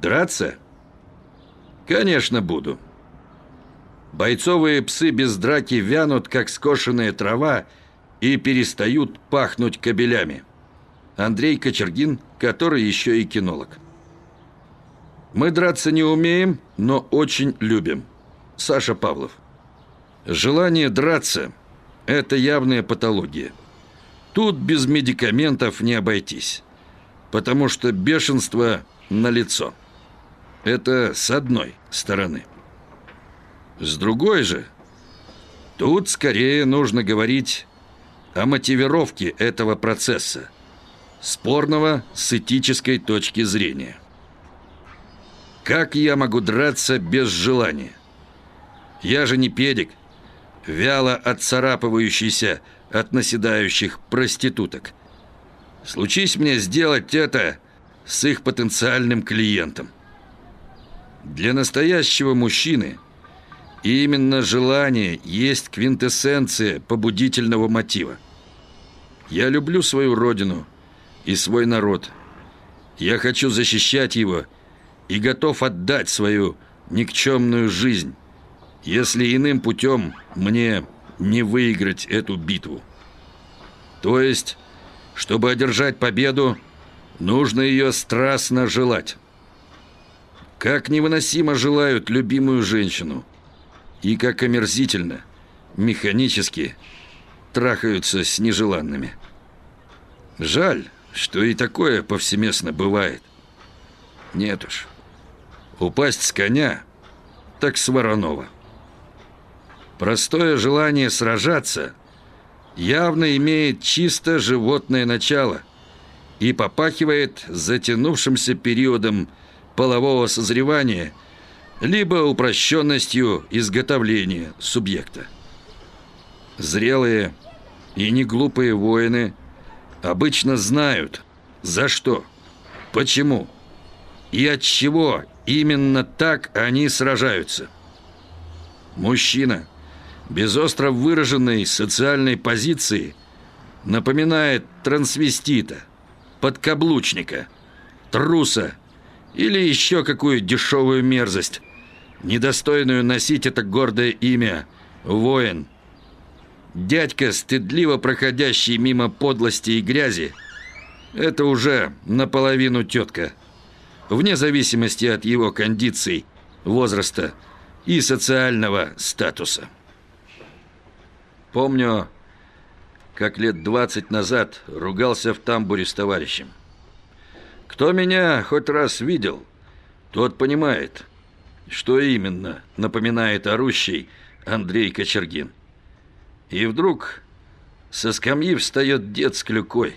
Драться? Конечно, буду. Бойцовые псы без драки вянут, как скошенная трава, и перестают пахнуть кабелями. Андрей Кочергин, который еще и кинолог. Мы драться не умеем, но очень любим. Саша Павлов. Желание драться – это явная патология. Тут без медикаментов не обойтись, потому что бешенство налицо. Это с одной стороны. С другой же, тут скорее нужно говорить о мотивировке этого процесса, спорного с этической точки зрения. Как я могу драться без желания? Я же не педик, вяло отцарапывающийся от наседающих проституток. Случись мне сделать это с их потенциальным клиентом. Для настоящего мужчины именно желание есть квинтэссенция побудительного мотива. Я люблю свою родину и свой народ. Я хочу защищать его и готов отдать свою никчемную жизнь, если иным путем мне не выиграть эту битву. То есть, чтобы одержать победу, нужно ее страстно желать. Как невыносимо желают любимую женщину, и как омерзительно, механически трахаются с нежеланными. Жаль, что и такое повсеместно бывает. Нет уж, упасть с коня, так с Воронова. Простое желание сражаться явно имеет чисто животное начало и попахивает затянувшимся периодом полового созревания либо упрощенностью изготовления субъекта. Зрелые и неглупые воины обычно знают, за что, почему и от чего именно так они сражаются. Мужчина – без остро выраженной социальной позиции напоминает трансвестита, подкаблучника, труса или еще какую дешевую мерзость, недостойную носить это гордое имя «воин». Дядька, стыдливо проходящий мимо подлости и грязи, это уже наполовину тетка, вне зависимости от его кондиций, возраста и социального статуса. Помню, как лет двадцать назад ругался в тамбуре с товарищем. Кто меня хоть раз видел, тот понимает, что именно напоминает орущий Андрей Кочергин. И вдруг со скамьи встает дед с клюкой,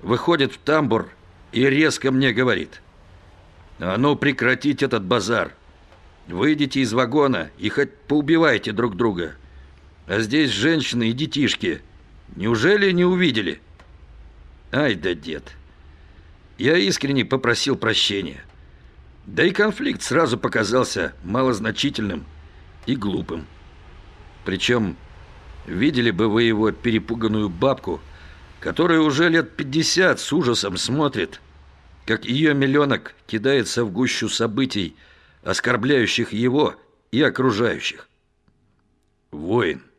выходит в тамбур и резко мне говорит. «А ну прекратить этот базар! Выйдите из вагона и хоть поубивайте друг друга!» А здесь женщины и детишки. Неужели не увидели? Ай да дед. Я искренне попросил прощения. Да и конфликт сразу показался малозначительным и глупым. Причем, видели бы вы его перепуганную бабку, которая уже лет 50 с ужасом смотрит, как ее миллионок кидается в гущу событий, оскорбляющих его и окружающих. Воин –